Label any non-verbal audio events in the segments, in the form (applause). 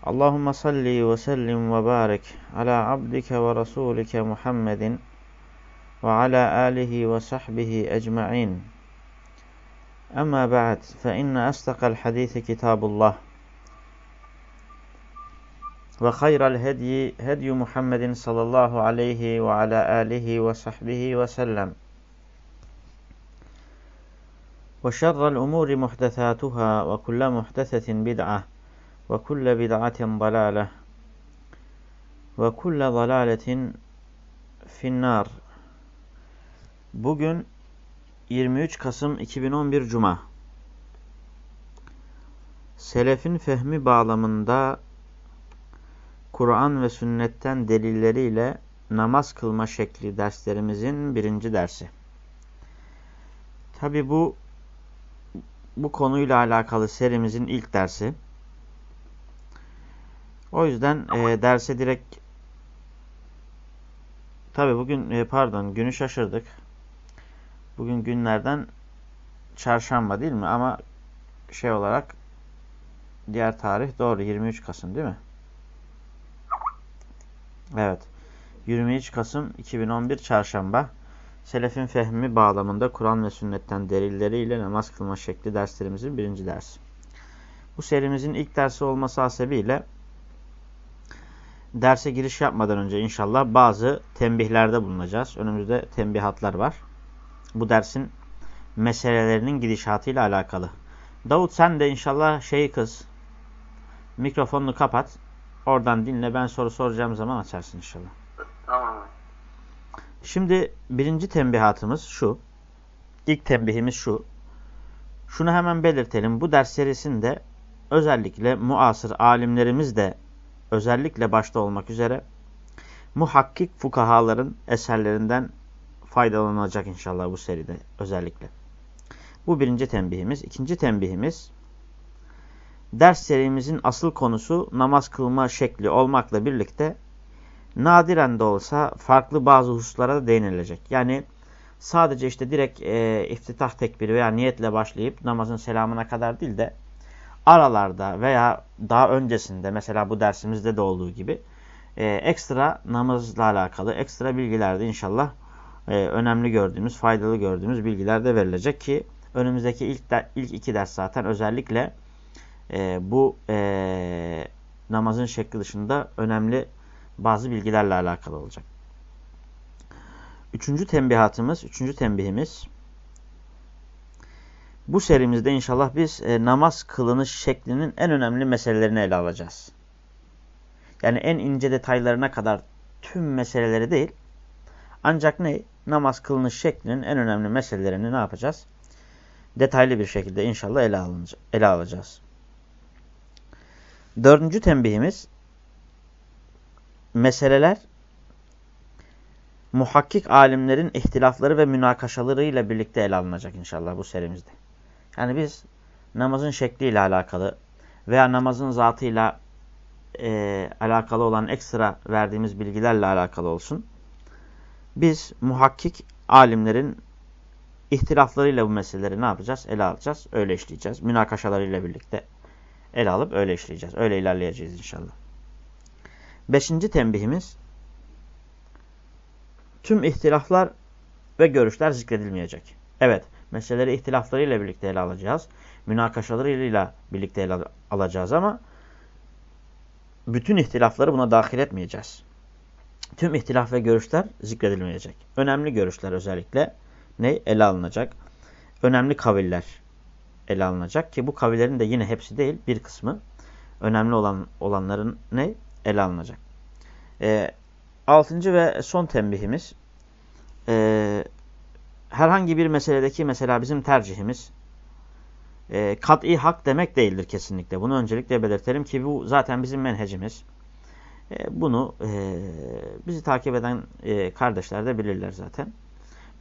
اللهم صل وسلم وبارك على عبدك ورسولك محمد وعلى آله وصحبه أجمعين. أما بعد فإن أصدق الحديث كتاب الله وخير الهدي هدي محمد صلى الله عليه وعلى آله وصحبه وسلم وشر الأمور محدثاتها وكل محدثة بدعة ve kulle bid'atin dalale ve kulle dalaletin finnar. Bugün 23 Kasım 2011 Cuma. Selefin fehmi bağlamında Kur'an ve sünnetten delilleriyle namaz kılma şekli derslerimizin birinci dersi. Tabi bu bu konuyla alakalı serimizin ilk dersi. O yüzden e, derse direkt tabi bugün e, pardon günü şaşırdık. Bugün günlerden çarşamba değil mi? Ama şey olarak diğer tarih doğru 23 Kasım değil mi? Evet. 23 Kasım 2011 çarşamba. Selefin fehmi bağlamında Kur'an ve sünnetten delilleriyle namaz kılma şekli derslerimizin birinci dersi. Bu serimizin ilk dersi olması hasebiyle derse giriş yapmadan önce inşallah bazı tembihlerde bulunacağız. Önümüzde tembihatlar var. Bu dersin meselelerinin gidişatıyla alakalı. Davut sen de inşallah şeyi kız. Mikrofonunu kapat. Oradan dinle. Ben soru soracağım zaman açarsın inşallah. Tamam. Şimdi birinci tembihatımız şu. İlk tembihimiz şu. Şunu hemen belirtelim. Bu ders serisinde özellikle muasır alimlerimiz de özellikle başta olmak üzere muhakkik fukahaların eserlerinden faydalanacak inşallah bu seride özellikle. Bu birinci tembihimiz. İkinci tembihimiz ders serimizin asıl konusu namaz kılma şekli olmakla birlikte nadiren de olsa farklı bazı hususlara da değinilecek. Yani sadece işte direkt e, iftitah tekbiri veya niyetle başlayıp namazın selamına kadar değil de aralarda veya daha öncesinde mesela bu dersimizde de olduğu gibi e, ekstra namazla alakalı ekstra bilgilerde inşallah e, önemli gördüğümüz, faydalı gördüğümüz bilgiler de verilecek ki önümüzdeki ilk, de, ilk iki ders zaten özellikle e, bu e, namazın şekli dışında önemli bazı bilgilerle alakalı olacak. Üçüncü tembihatımız, üçüncü tembihimiz bu serimizde inşallah biz e, namaz kılınış şeklinin en önemli meselelerini ele alacağız. Yani en ince detaylarına kadar tüm meseleleri değil. Ancak ne? Namaz kılınış şeklinin en önemli meselelerini ne yapacağız? Detaylı bir şekilde inşallah ele, alınca, ele alacağız. Dördüncü tembihimiz meseleler muhakkik alimlerin ihtilafları ve münakaşalarıyla birlikte ele alınacak inşallah bu serimizde. Yani biz namazın şekliyle alakalı veya namazın zatıyla e, alakalı olan ekstra verdiğimiz bilgilerle alakalı olsun. Biz muhakkik alimlerin ihtilaflarıyla bu meseleleri ne yapacağız? Ele alacağız, öyle işleyeceğiz. Münakaşalarıyla birlikte ele alıp öyle işleyeceğiz. Öyle ilerleyeceğiz inşallah. Beşinci tembihimiz tüm ihtilaflar ve görüşler zikredilmeyecek. Evet, meseleleri ihtilaflarıyla birlikte ele alacağız. Münakaşalarıyla birlikte ele alacağız ama bütün ihtilafları buna dahil etmeyeceğiz. Tüm ihtilaf ve görüşler zikredilmeyecek. Önemli görüşler özellikle ne? Ele alınacak. Önemli kaviller ele alınacak ki bu kavillerin de yine hepsi değil bir kısmı önemli olan olanların ne? Ele alınacak. E, altıncı ve son tembihimiz e, herhangi bir meseledeki mesela bizim tercihimiz e, kat'i hak demek değildir kesinlikle. Bunu öncelikle belirtelim ki bu zaten bizim menhecimiz. E, bunu e, bizi takip eden e, kardeşler de bilirler zaten.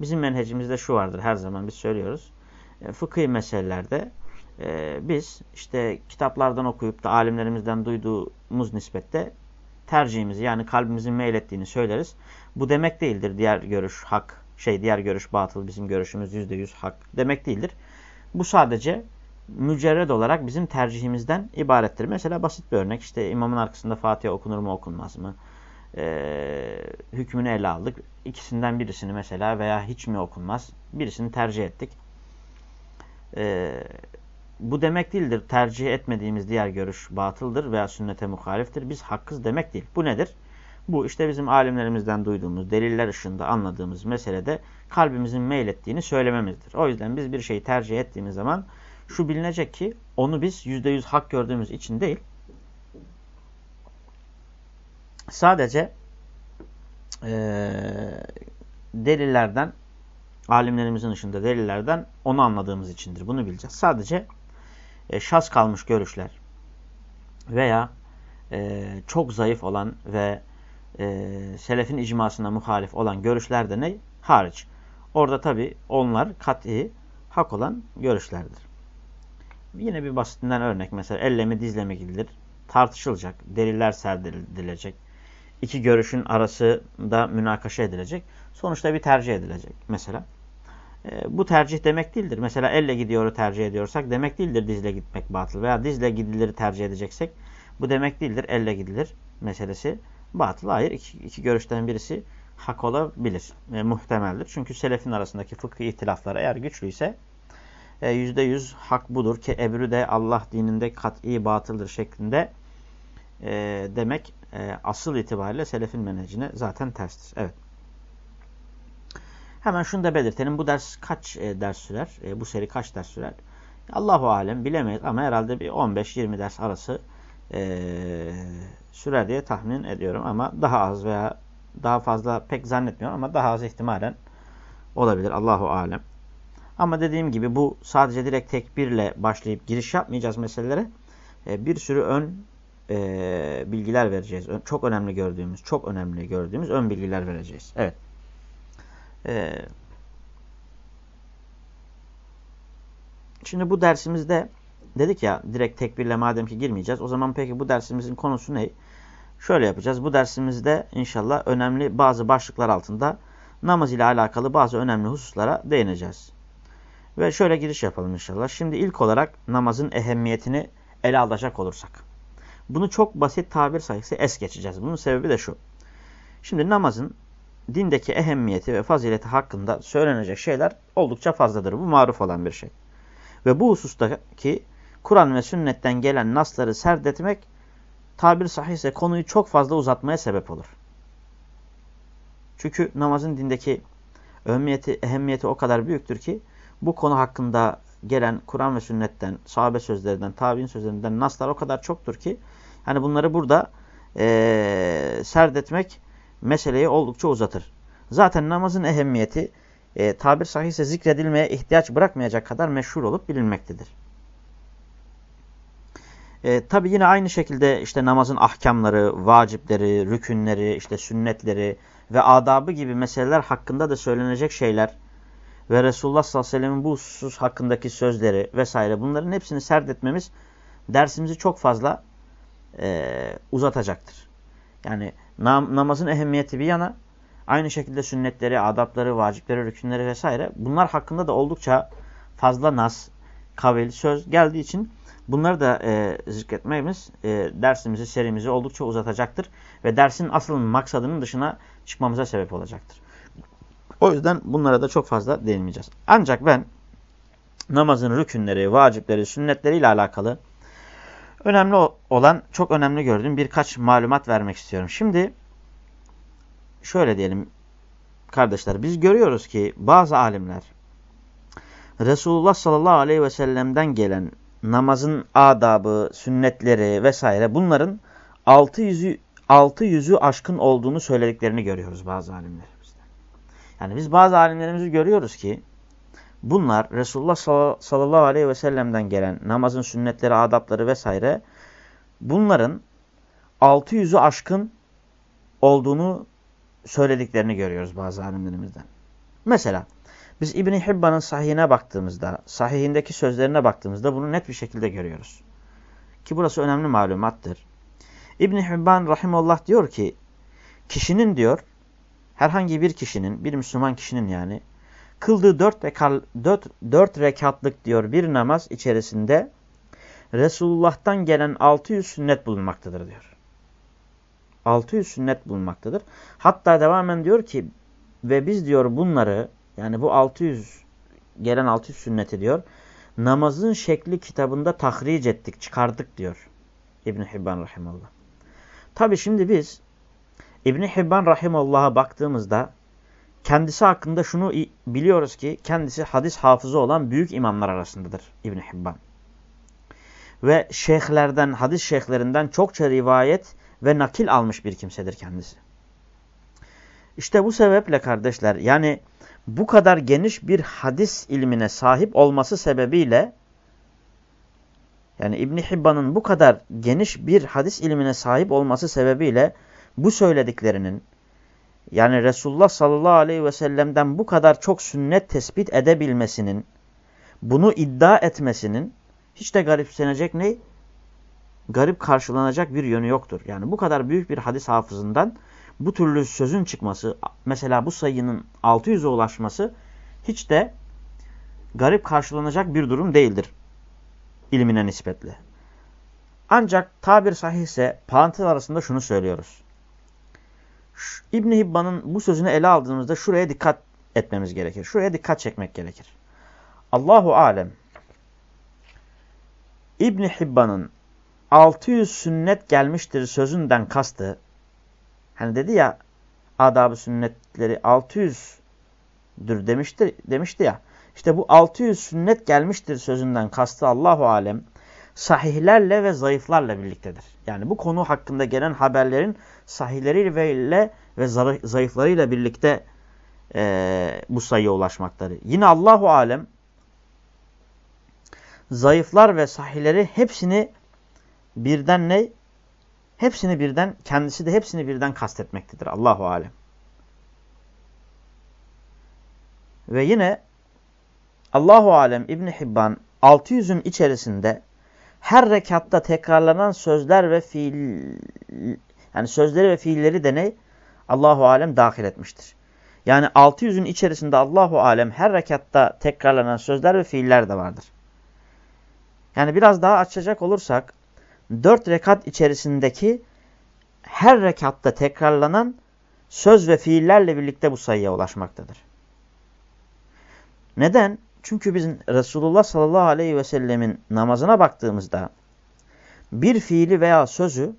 Bizim menhecimizde şu vardır her zaman biz söylüyoruz. E, fıkhi meselelerde e, biz işte kitaplardan okuyup da alimlerimizden duyduğumuz nispette tercihimizi yani kalbimizin meylettiğini söyleriz. Bu demek değildir diğer görüş hak, şey diğer görüş batıl, bizim görüşümüz yüzde yüz hak demek değildir. Bu sadece mücerred olarak bizim tercihimizden ibarettir. Mesela basit bir örnek işte imamın arkasında Fatiha okunur mu okunmaz mı? Ee, hükmünü ele aldık. İkisinden birisini mesela veya hiç mi okunmaz? Birisini tercih ettik. Ee, bu demek değildir. Tercih etmediğimiz diğer görüş batıldır veya sünnete muhaliftir. Biz hakkız demek değil. Bu nedir? Bu işte bizim alimlerimizden duyduğumuz, deliller ışığında anladığımız meselede kalbimizin meylettiğini söylememizdir. O yüzden biz bir şeyi tercih ettiğimiz zaman şu bilinecek ki onu biz yüzde yüz hak gördüğümüz için değil, sadece e, delillerden, alimlerimizin ışığında delillerden onu anladığımız içindir. Bunu bileceğiz. Sadece e, şaz kalmış görüşler veya e, çok zayıf olan ve e, selefin icmasına muhalif olan görüşler de ne? Hariç. Orada tabi onlar kat'i hak olan görüşlerdir. Yine bir basitinden örnek mesela elle mi dizle mi gidilir? Tartışılacak, deliller serdirilecek. İki görüşün arasında münakaşa edilecek. Sonuçta bir tercih edilecek mesela. E, bu tercih demek değildir. Mesela elle gidiyoru tercih ediyorsak demek değildir dizle gitmek batıl. Veya dizle gidilir tercih edeceksek bu demek değildir elle gidilir meselesi batıl. Hayır iki, iki görüşten birisi hak olabilir. E, muhtemeldir. Çünkü selefin arasındaki fıkhi ihtilaflar eğer güçlüyse e, yüzde yüz hak budur ki ebru de Allah dininde kat'i batıldır şeklinde e, demek e, asıl itibariyle selefin menhecine zaten terstir. Evet. Hemen şunu da belirtelim. Bu ders kaç e, ders sürer? E, bu seri kaç ders sürer? Allahu alem bilemeyiz ama herhalde bir 15-20 ders arası e, sürer diye tahmin ediyorum ama daha az veya daha fazla pek zannetmiyorum ama daha az ihtimalen olabilir. Allahu alem. Ama dediğim gibi bu sadece direkt tekbirle başlayıp giriş yapmayacağız meselelere. E, bir sürü ön e, bilgiler vereceğiz. Ön, çok önemli gördüğümüz, çok önemli gördüğümüz ön bilgiler vereceğiz. Evet. E, şimdi bu dersimizde dedik ya direkt tekbirle madem ki girmeyeceğiz. O zaman peki bu dersimizin konusu ne? Şöyle yapacağız. Bu dersimizde inşallah önemli bazı başlıklar altında namaz ile alakalı bazı önemli hususlara değineceğiz. Ve şöyle giriş yapalım inşallah. Şimdi ilk olarak namazın ehemmiyetini ele alacak olursak. Bunu çok basit tabir sayısı es geçeceğiz. Bunun sebebi de şu. Şimdi namazın dindeki ehemmiyeti ve fazileti hakkında söylenecek şeyler oldukça fazladır. Bu maruf olan bir şey. Ve bu husustaki Kur'an ve sünnetten gelen nasları serdetmek tabir sahihse konuyu çok fazla uzatmaya sebep olur. Çünkü namazın dindeki ehemmiyeti, ehemmiyeti o kadar büyüktür ki bu konu hakkında gelen Kur'an ve sünnetten, sahabe sözlerinden, tabi'in sözlerinden naslar o kadar çoktur ki hani bunları burada e, serdetmek meseleyi oldukça uzatır. Zaten namazın ehemmiyeti e, tabir sahihse zikredilmeye ihtiyaç bırakmayacak kadar meşhur olup bilinmektedir. E, Tabi yine aynı şekilde işte namazın ahkamları, vacipleri, rükünleri, işte sünnetleri ve adabı gibi meseleler hakkında da söylenecek şeyler ve Resulullah sallallahu aleyhi ve sellem'in bu husus hakkındaki sözleri vesaire bunların hepsini serdetmemiz dersimizi çok fazla e, uzatacaktır. Yani nam namazın ehemmiyeti bir yana aynı şekilde sünnetleri, adapları, vacipleri, rükünleri vesaire bunlar hakkında da oldukça fazla nas, kavil, söz geldiği için bunları da e, zikretmemiz e, dersimizi, serimizi oldukça uzatacaktır. Ve dersin asıl maksadının dışına çıkmamıza sebep olacaktır. O yüzden bunlara da çok fazla değinmeyeceğiz. Ancak ben namazın rükünleri, vacipleri, sünnetleri ile alakalı önemli olan, çok önemli gördüğüm birkaç malumat vermek istiyorum. Şimdi şöyle diyelim kardeşler, biz görüyoruz ki bazı alimler Resulullah sallallahu aleyhi ve sellem'den gelen namazın adabı, sünnetleri vesaire bunların altı yüzü, altı yüzü aşkın olduğunu söylediklerini görüyoruz bazı alimler. Yani biz bazı alimlerimizi görüyoruz ki bunlar Resulullah sallallahu aleyhi ve sellem'den gelen namazın sünnetleri, adapları vesaire bunların 600'ü aşkın olduğunu söylediklerini görüyoruz bazı alimlerimizden. Mesela biz İbn-i Hibban'ın sahihine baktığımızda, sahihindeki sözlerine baktığımızda bunu net bir şekilde görüyoruz. Ki burası önemli malumattır. İbn-i Hibban rahimullah diyor ki, kişinin diyor, herhangi bir kişinin, bir Müslüman kişinin yani, kıldığı dört, rekal, dört, dört rekatlık diyor bir namaz içerisinde Resulullah'tan gelen 600 sünnet bulunmaktadır diyor. 600 sünnet bulunmaktadır. Hatta devamen diyor ki ve biz diyor bunları yani bu 600 gelen 600 sünneti diyor namazın şekli kitabında tahric ettik, çıkardık diyor İbn Hibban rahimallah. Tabi şimdi biz İbn Hibban rahimallah'a baktığımızda kendisi hakkında şunu biliyoruz ki kendisi hadis hafızı olan büyük imamlar arasındadır İbn Hibban. Ve şeyhlerden, hadis şeyhlerinden çokça rivayet ve nakil almış bir kimsedir kendisi. İşte bu sebeple kardeşler yani bu kadar geniş bir hadis ilmine sahip olması sebebiyle yani İbn Hibban'ın bu kadar geniş bir hadis ilmine sahip olması sebebiyle bu söylediklerinin yani Resulullah sallallahu aleyhi ve sellem'den bu kadar çok sünnet tespit edebilmesinin bunu iddia etmesinin hiç de garipsenecek ne? Garip karşılanacak bir yönü yoktur. Yani bu kadar büyük bir hadis hafızından bu türlü sözün çıkması, mesela bu sayının 600'e ulaşması hiç de garip karşılanacak bir durum değildir ilmine nispetle. Ancak tabir sahihse parantez arasında şunu söylüyoruz. İbn Hibban'ın bu sözünü ele aldığımızda şuraya dikkat etmemiz gerekir. Şuraya dikkat çekmek gerekir. Allahu alem İbn Hibban'ın 600 sünnet gelmiştir sözünden kastı Hani dedi ya adab-ı sünnetleri 600'dür demişti, demişti ya. İşte bu 600 sünnet gelmiştir sözünden kastı Allahu alem sahihlerle ve zayıflarla birliktedir. Yani bu konu hakkında gelen haberlerin sahihleriyle ve zayıflarıyla birlikte e, bu sayıya ulaşmakları. Yine Allahu alem zayıflar ve sahihleri hepsini birden ne? Hepsini birden, kendisi de hepsini birden kastetmektedir. Allahu alem. Ve yine Allahu alem İbn Hibban 600'ün içerisinde her rekatta tekrarlanan sözler ve fiil yani sözleri ve fiilleri de ne? Allahu alem dahil etmiştir. Yani 600'ün içerisinde Allahu alem her rekatta tekrarlanan sözler ve fiiller de vardır. Yani biraz daha açacak olursak dört rekat içerisindeki her rekatta tekrarlanan söz ve fiillerle birlikte bu sayıya ulaşmaktadır. Neden? Çünkü biz Resulullah sallallahu aleyhi ve sellemin namazına baktığımızda bir fiili veya sözü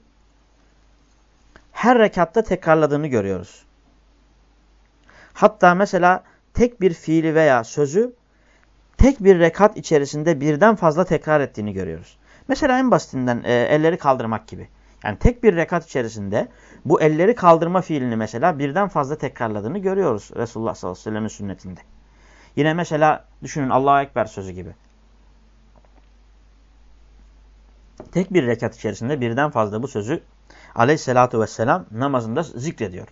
her rekatta tekrarladığını görüyoruz. Hatta mesela tek bir fiili veya sözü tek bir rekat içerisinde birden fazla tekrar ettiğini görüyoruz. Mesela en basitinden e, elleri kaldırmak gibi. Yani tek bir rekat içerisinde bu elleri kaldırma fiilini mesela birden fazla tekrarladığını görüyoruz Resulullah sallallahu aleyhi ve sellem'in sünnetinde. Yine mesela düşünün Allahu Ekber sözü gibi. Tek bir rekat içerisinde birden fazla bu sözü aleyhissalatu vesselam namazında zikrediyor.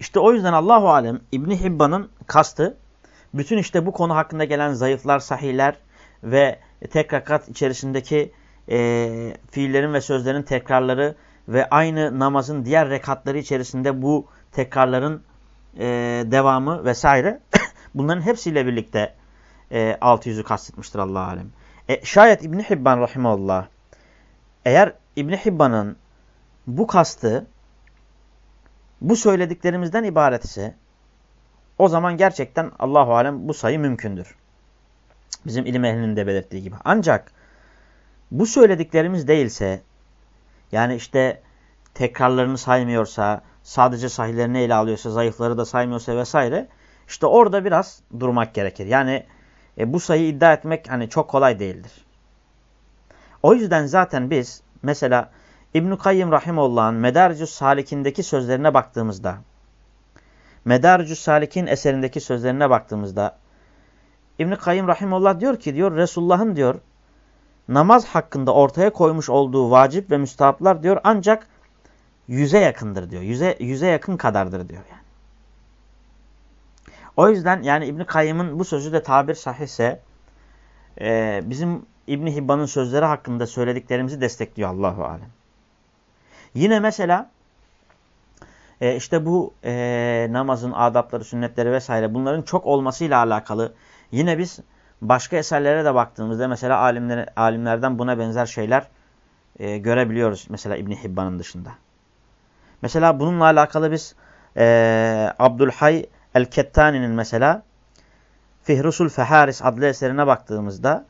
İşte o yüzden Allahu Alem İbni Hibban'ın kastı bütün işte bu konu hakkında gelen zayıflar, sahihler ve tek rekat içerisindeki e, fiillerin ve sözlerin tekrarları ve aynı namazın diğer rekatları içerisinde bu tekrarların e, devamı vesaire (coughs) bunların hepsiyle birlikte e, 600'ü kastetmiştir Allah alem. E, şayet İbn Hibban rahimeullah eğer İbn Hibban'ın bu kastı bu söylediklerimizden ibaret ise o zaman gerçekten Allahu alem bu sayı mümkündür. Bizim ilim ehlinin de belirttiği gibi. Ancak bu söylediklerimiz değilse yani işte tekrarlarını saymıyorsa, sadece sahillerini ele alıyorsa, zayıfları da saymıyorsa vesaire işte orada biraz durmak gerekir. Yani e, bu sayıyı iddia etmek hani çok kolay değildir. O yüzden zaten biz mesela İbn-i Kayyım Rahimullah'ın Medaricus Salik'indeki sözlerine baktığımızda Medaricus Salik'in eserindeki sözlerine baktığımızda İbn-i Kayyım Rahimullah diyor ki diyor Resulullah'ın diyor namaz hakkında ortaya koymuş olduğu vacip ve müstahaplar diyor ancak yüze yakındır diyor. Yüze, yüze yakın kadardır diyor yani. O yüzden yani İbn Kayyım'ın bu sözü de tabir sahihse e, bizim İbn Hibban'ın sözleri hakkında söylediklerimizi destekliyor Allahu alem. Yine mesela e, işte bu e, namazın adapları, sünnetleri vesaire bunların çok olmasıyla alakalı yine biz başka eserlere de baktığımızda mesela alimler, alimlerden buna benzer şeyler e, görebiliyoruz. Mesela İbn Hibban'ın dışında. Mesela bununla alakalı biz e, Abdülhay El-Kettani'nin mesela Fihrusul Feharis adlı eserine baktığımızda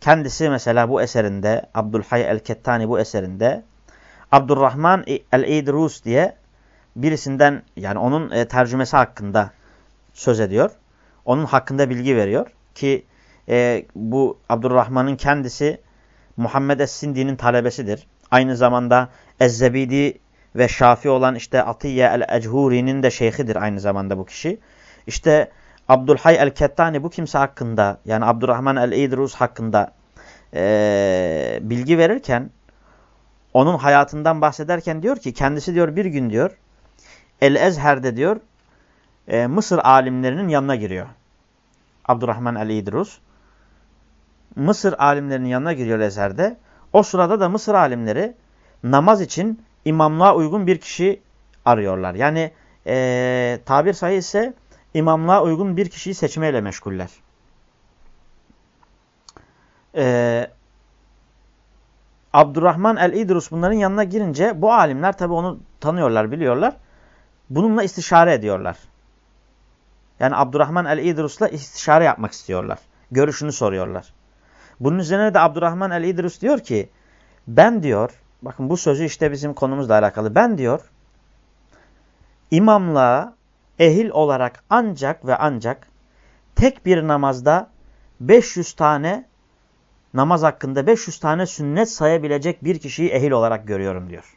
kendisi mesela bu eserinde Abdülhay El-Kettani bu eserinde Abdurrahman El-İdrus diye birisinden yani onun e, tercümesi hakkında söz ediyor. Onun hakkında bilgi veriyor ki e, bu Abdurrahman'ın kendisi Muhammed Es-Sindi'nin talebesidir. Aynı zamanda Ezzebidi ve Şafi olan işte Atiye el-Echuri'nin de şeyhidir aynı zamanda bu kişi. İşte Abdülhay el-Kettani bu kimse hakkında yani Abdurrahman el-İdrus hakkında e, bilgi verirken onun hayatından bahsederken diyor ki kendisi diyor bir gün diyor El-Ezher'de diyor e, Mısır alimlerinin yanına giriyor. Abdurrahman el-İdrus. Mısır alimlerinin yanına giriyor Ezher'de. O sırada da Mısır alimleri namaz için imamlığa uygun bir kişi arıyorlar. Yani e, tabir sayı ise imamlığa uygun bir kişiyi seçmeyle meşguller. E, Abdurrahman el-İdrus bunların yanına girince bu alimler tabi onu tanıyorlar, biliyorlar. Bununla istişare ediyorlar. Yani Abdurrahman el-İdrus'la istişare yapmak istiyorlar. Görüşünü soruyorlar. Bunun üzerine de Abdurrahman el-İdrus diyor ki ben diyor bakın bu sözü işte bizim konumuzla alakalı. Ben diyor imamlığa ehil olarak ancak ve ancak tek bir namazda 500 tane namaz hakkında 500 tane sünnet sayabilecek bir kişiyi ehil olarak görüyorum diyor.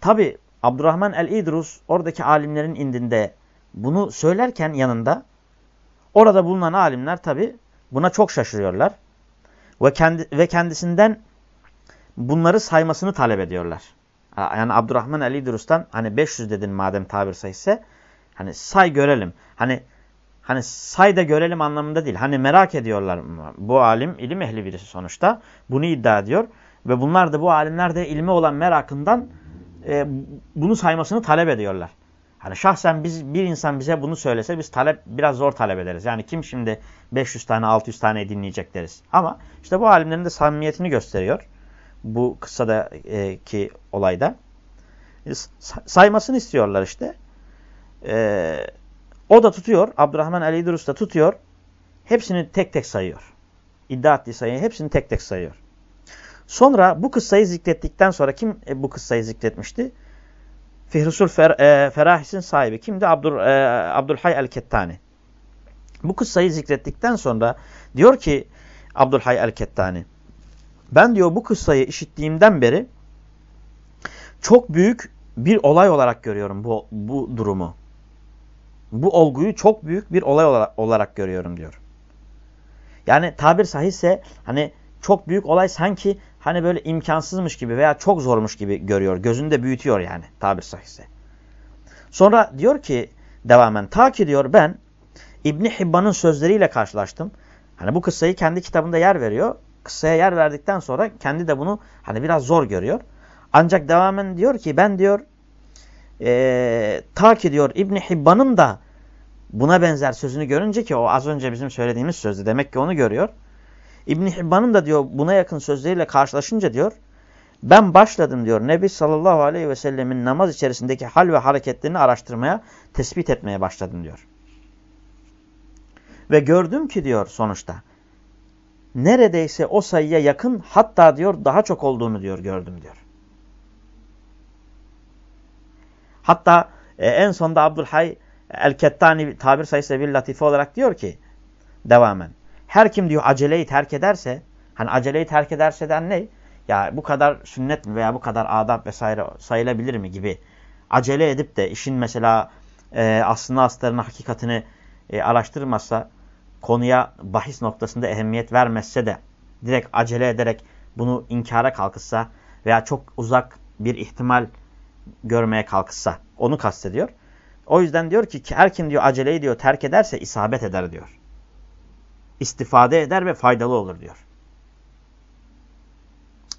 Tabi Abdurrahman el-İdrus oradaki alimlerin indinde bunu söylerken yanında orada bulunan alimler tabi buna çok şaşırıyorlar. Ve, kendi, ve kendisinden bunları saymasını talep ediyorlar. Yani Abdurrahman el-İdrus'tan hani 500 dedin madem tabir sayısı hani say görelim. Hani hani say da görelim anlamında değil. Hani merak ediyorlar. Bu alim ilim ehli birisi sonuçta. Bunu iddia ediyor. Ve bunlar da bu alimler de ilmi olan merakından e, bunu saymasını talep ediyorlar. Hani şahsen biz bir insan bize bunu söylese biz talep biraz zor talep ederiz. Yani kim şimdi 500 tane 600 tane dinleyecek deriz. Ama işte bu alimlerin de samimiyetini gösteriyor. Bu kıssadaki olayda. E, saymasını istiyorlar işte. Ee, o da tutuyor. Abdurrahman Ali İdrus da tutuyor. Hepsini tek tek sayıyor. İddia ettiği sayıyı hepsini tek tek sayıyor. Sonra bu kıssayı zikrettikten sonra kim e, bu kıssayı zikretmişti? Fihrusul Fer, e, Ferahis'in sahibi kimdi? Abdur, e, Abdülhay el-Kettani. Bu kıssayı zikrettikten sonra diyor ki Abdülhay el-Kettani ben diyor bu kıssayı işittiğimden beri çok büyük bir olay olarak görüyorum bu, bu durumu. Bu olguyu çok büyük bir olay olarak, olarak görüyorum diyor. Yani tabir sahihse hani çok büyük olay sanki hani böyle imkansızmış gibi veya çok zormuş gibi görüyor. Gözünde büyütüyor yani tabir sahihse. Sonra diyor ki devamen ta ki diyor ben İbni Hibban'ın sözleriyle karşılaştım. Hani bu kıssayı kendi kitabında yer veriyor. Kıssaya yer verdikten sonra kendi de bunu hani biraz zor görüyor. Ancak devamen diyor ki ben diyor ee, ta ki diyor İbni Hibban'ın da buna benzer sözünü görünce ki o az önce bizim söylediğimiz sözü demek ki onu görüyor. İbn Hibban'ın da diyor buna yakın sözleriyle karşılaşınca diyor ben başladım diyor Nebi sallallahu aleyhi ve sellemin namaz içerisindeki hal ve hareketlerini araştırmaya, tespit etmeye başladım diyor. Ve gördüm ki diyor sonuçta neredeyse o sayıya yakın hatta diyor daha çok olduğunu diyor gördüm diyor. Hatta e, en sonda Abdülhay El-Kettani tabir sayısı bir latife olarak diyor ki devamen. Her kim diyor aceleyi terk ederse hani aceleyi terk ederse den ne? Ya bu kadar sünnet mi veya bu kadar adab vesaire sayılabilir mi gibi acele edip de işin mesela e, aslında astarını hakikatini e, araştırmazsa konuya bahis noktasında ehemmiyet vermezse de direkt acele ederek bunu inkara kalkışsa veya çok uzak bir ihtimal görmeye kalkışsa onu kastediyor. O yüzden diyor ki her kim diyor aceleyi diyor terk ederse isabet eder diyor. İstifade eder ve faydalı olur diyor.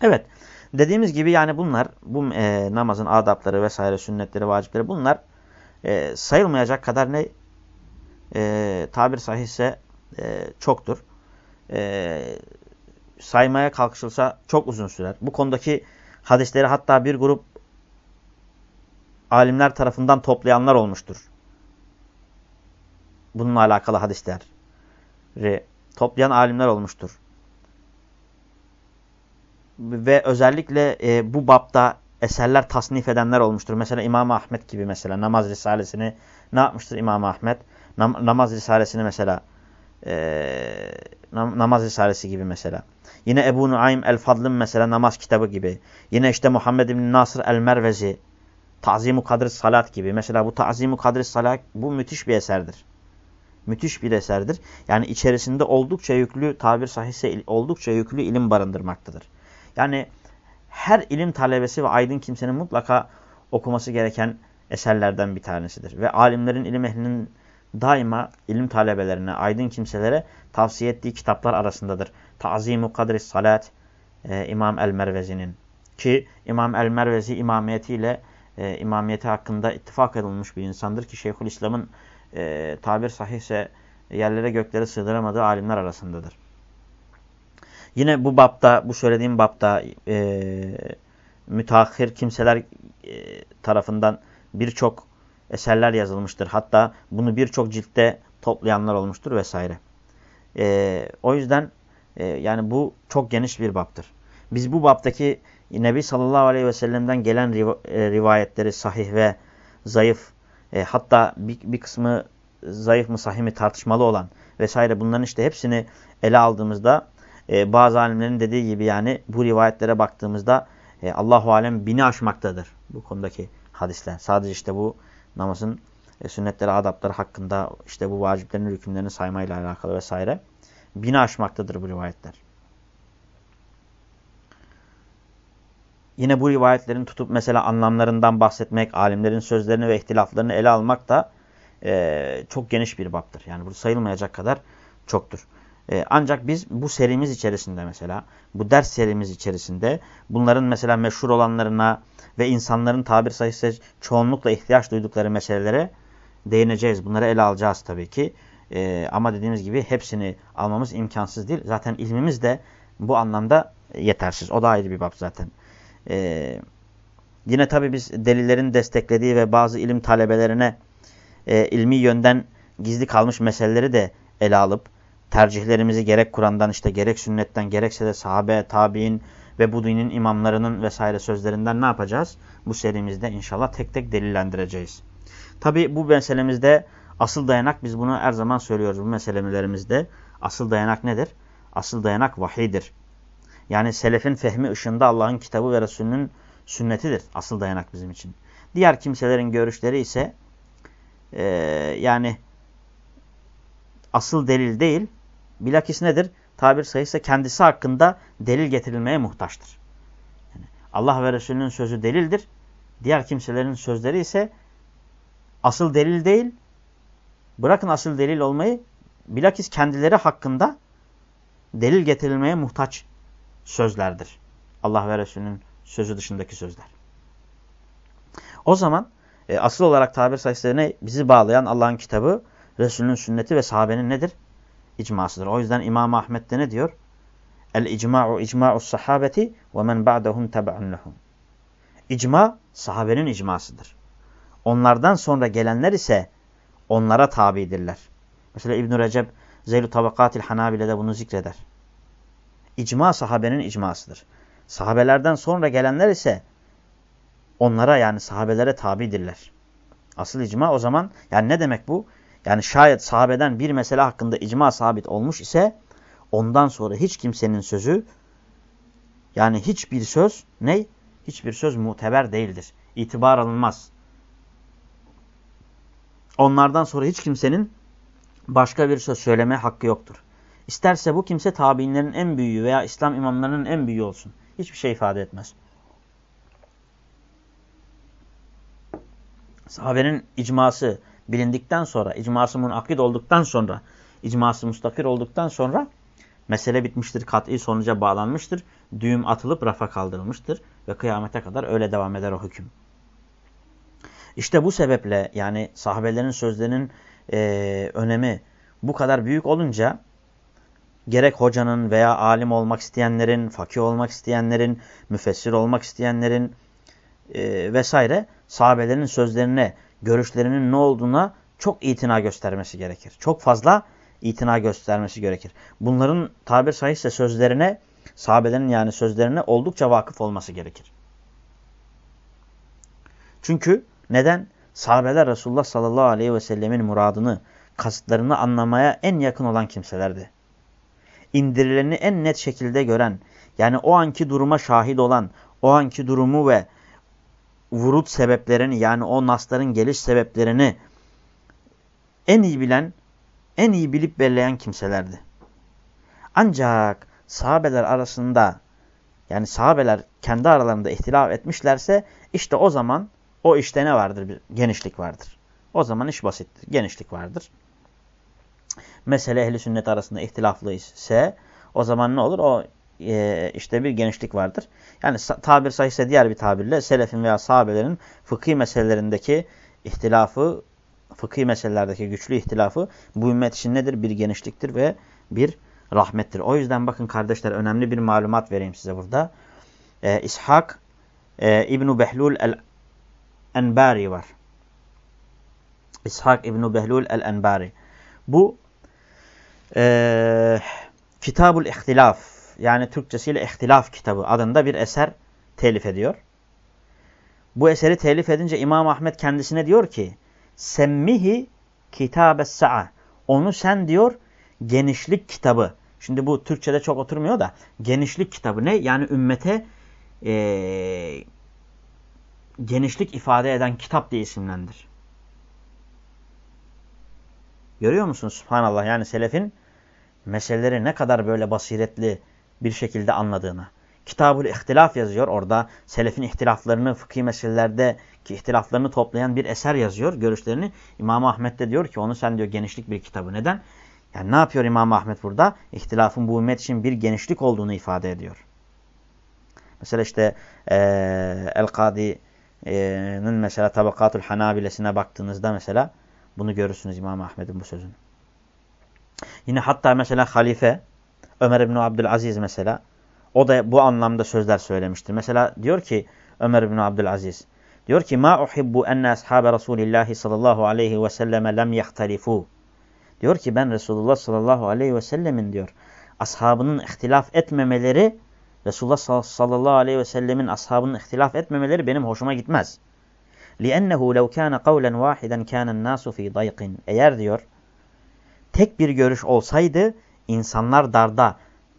Evet. Dediğimiz gibi yani bunlar bu e, namazın adapları vesaire sünnetleri vacipleri bunlar e, sayılmayacak kadar ne e, tabir sahihse e, çoktur. E, saymaya kalkışılsa çok uzun sürer. Bu konudaki hadisleri hatta bir grup alimler tarafından toplayanlar olmuştur. Bununla alakalı hadisleri toplayan alimler olmuştur. Ve özellikle e, bu bapta eserler tasnif edenler olmuştur. Mesela İmam Ahmet gibi mesela namaz risalesini ne yapmıştır İmam Ahmet? Nam namaz risalesini mesela e, nam namaz risalesi gibi mesela. Yine Ebu Nuaym el-Fadl'ın mesela namaz kitabı gibi. Yine işte Muhammed bin Nasır el-Mervezi Ta'zimu Kadri Salat gibi. Mesela bu Ta'zimu Kadri Salat bu müthiş bir eserdir. Müthiş bir eserdir. Yani içerisinde oldukça yüklü tabir sahihse oldukça yüklü ilim barındırmaktadır. Yani her ilim talebesi ve aydın kimsenin mutlaka okuması gereken eserlerden bir tanesidir. Ve alimlerin, ilim ehlinin daima ilim talebelerine, aydın kimselere tavsiye ettiği kitaplar arasındadır. Ta'zimu Kadri Salat e, İmam El-Mervezi'nin. Ki İmam El-Mervezi imamiyetiyle e, imamiyeti hakkında ittifak edilmiş bir insandır ki Şeyhülislam'ın e, tabir sahihse yerlere göklere sığdıramadığı alimler arasındadır. Yine bu bapta, bu söylediğim bapta e, müteahhir kimseler e, tarafından birçok eserler yazılmıştır. Hatta bunu birçok ciltte toplayanlar olmuştur vesaire. E, o yüzden e, yani bu çok geniş bir baptır. Biz bu baptaki Nebi sallallahu aleyhi ve sellem'den gelen e, rivayetleri sahih ve zayıf e, hatta bir, bir kısmı zayıf mı sahih mi tartışmalı olan vesaire bunların işte hepsini ele aldığımızda e, bazı alimlerin dediği gibi yani bu rivayetlere baktığımızda e, Allahu alem bini aşmaktadır bu konudaki hadisler. Sadece işte bu namazın e, sünnetleri, adapları hakkında işte bu vaciplerin hükümlerini saymayla alakalı vesaire bini aşmaktadır bu rivayetler. Yine bu rivayetlerin tutup mesela anlamlarından bahsetmek, alimlerin sözlerini ve ihtilaflarını ele almak da e, çok geniş bir baptır. Yani bu sayılmayacak kadar çoktur. E, ancak biz bu serimiz içerisinde mesela, bu ders serimiz içerisinde bunların mesela meşhur olanlarına ve insanların tabir sayısı çoğunlukla ihtiyaç duydukları meselelere değineceğiz. Bunları ele alacağız tabii ki. E, ama dediğimiz gibi hepsini almamız imkansız değil. Zaten ilmimiz de bu anlamda yetersiz. O da ayrı bir bab zaten. E, yine tabii biz delillerin desteklediği ve bazı ilim talebelerine e, ilmi yönden gizli kalmış meseleleri de ele alıp tercihlerimizi gerek Kur'an'dan işte gerek sünnetten gerekse de sahabe, tabi'in ve bu dinin imamlarının vesaire sözlerinden ne yapacağız? Bu serimizde inşallah tek tek delillendireceğiz. Tabi bu meselemizde asıl dayanak biz bunu her zaman söylüyoruz bu meselelerimizde. Asıl dayanak nedir? Asıl dayanak vahidir. Yani selefin fehmi ışığında Allah'ın kitabı ve Resulünün sünnetidir. Asıl dayanak bizim için. Diğer kimselerin görüşleri ise e, yani asıl delil değil. Bilakis nedir? Tabir sayısı kendisi hakkında delil getirilmeye muhtaçtır. Yani Allah ve Resulünün sözü delildir. Diğer kimselerin sözleri ise asıl delil değil. Bırakın asıl delil olmayı. Bilakis kendileri hakkında delil getirilmeye muhtaç sözlerdir. Allah ve Resulünün sözü dışındaki sözler. O zaman e, asıl olarak tabir sayısı bizi bağlayan Allah'ın kitabı, Resulünün sünneti ve sahabenin nedir? İcmasıdır. O yüzden İmam Ahmet de ne diyor? El icma'u icma'u sahabeti ve men ba'dahum tebe'un lehum. İcma sahabenin icmasıdır. Onlardan sonra gelenler ise onlara tabidirler. Mesela İbn Recep Zeylu Tabakatil Hanabile'de bunu zikreder. İcma sahabenin icmasıdır. Sahabelerden sonra gelenler ise onlara yani sahabelere tabidirler. Asıl icma o zaman yani ne demek bu? Yani şayet sahabeden bir mesele hakkında icma sabit olmuş ise ondan sonra hiç kimsenin sözü yani hiçbir söz ne? Hiçbir söz muteber değildir. İtibar alınmaz. Onlardan sonra hiç kimsenin başka bir söz söyleme hakkı yoktur. İsterse bu kimse tabiinlerin en büyüğü veya İslam imamlarının en büyüğü olsun. Hiçbir şey ifade etmez. sahabenin icması bilindikten sonra, icması munakid olduktan sonra, icması mustakir olduktan sonra mesele bitmiştir, kat'i sonuca bağlanmıştır. Düğüm atılıp rafa kaldırılmıştır ve kıyamete kadar öyle devam eder o hüküm. İşte bu sebeple yani sahabelerin sözlerinin e, önemi bu kadar büyük olunca gerek hocanın veya alim olmak isteyenlerin, fakir olmak isteyenlerin, müfessir olmak isteyenlerin e, vesaire sahabelerin sözlerine, görüşlerinin ne olduğuna çok itina göstermesi gerekir. Çok fazla itina göstermesi gerekir. Bunların tabir sahihse sözlerine, sahabelerin yani sözlerine oldukça vakıf olması gerekir. Çünkü neden? Sahabeler Resulullah sallallahu aleyhi ve sellemin muradını, kasıtlarını anlamaya en yakın olan kimselerdi. İndirileni en net şekilde gören, yani o anki duruma şahit olan, o anki durumu ve vurut sebeplerini yani o nasların geliş sebeplerini en iyi bilen, en iyi bilip belleyen kimselerdi. Ancak sahabeler arasında yani sahabeler kendi aralarında ihtilaf etmişlerse işte o zaman o işte ne vardır? Bir genişlik vardır. O zaman iş basittir. Genişlik vardır. Mesele ehli sünnet arasında ihtilaflı ise o zaman ne olur? O e, işte bir genişlik vardır. Yani tabir sahihse diğer bir tabirle selefin veya sahabelerin fıkhi meselelerindeki ihtilafı, fıkhi meselelerdeki güçlü ihtilafı bu ümmet için nedir? Bir genişliktir ve bir rahmettir. O yüzden bakın kardeşler önemli bir malumat vereyim size burada. Ee, İshak e, İbn-i Behlul el-Enbari var. İshak İbn-i Behlul el-Enbari. Bu e, Kitabul İhtilaf yani Türkçesiyle İhtilaf kitabı adında bir eser telif ediyor. Bu eseri telif edince İmam Ahmet kendisine diyor ki Semmihi kitabes sa'a. Onu sen diyor genişlik kitabı. Şimdi bu Türkçe'de çok oturmuyor da genişlik kitabı ne? Yani ümmete ee, genişlik ifade eden kitap diye isimlendir. Görüyor musunuz? Subhanallah yani selefin meseleleri ne kadar böyle basiretli bir şekilde anladığını. Kitabul İhtilaf yazıyor orada. Selefin ihtilaflarını, fıkhi meselelerde ki ihtilaflarını toplayan bir eser yazıyor. Görüşlerini İmam Ahmet de diyor ki onu sen diyor genişlik bir kitabı. Neden? Yani ne yapıyor İmam Ahmet burada? İhtilafın bu ümmet için bir genişlik olduğunu ifade ediyor. Mesela işte e, El-Kadi'nin mesela Tabakatul Hanabilesine baktığınızda mesela bunu görürsünüz İmam Ahmet'in bu sözünü. Yine hatta mesela halife Ömer İbni Abdülaziz mesela o da bu anlamda sözler söylemiştir. Mesela diyor ki Ömer İbni Abdülaziz diyor ki ma uhibbu enne ashabe Resulillahi sallallahu aleyhi ve selleme lem yahtalifu. Diyor ki ben Resulullah sallallahu aleyhi ve sellemin diyor ashabının ihtilaf etmemeleri Resulullah sallallahu aleyhi ve sellemin ashabının ihtilaf etmemeleri benim hoşuma gitmez. لِأَنَّهُ لَوْ كَانَ قَوْلًا وَاحِدًا كَانَ النَّاسُ ف۪ي ضَيْقٍ Eğer diyor tek bir görüş olsaydı insanlar darda,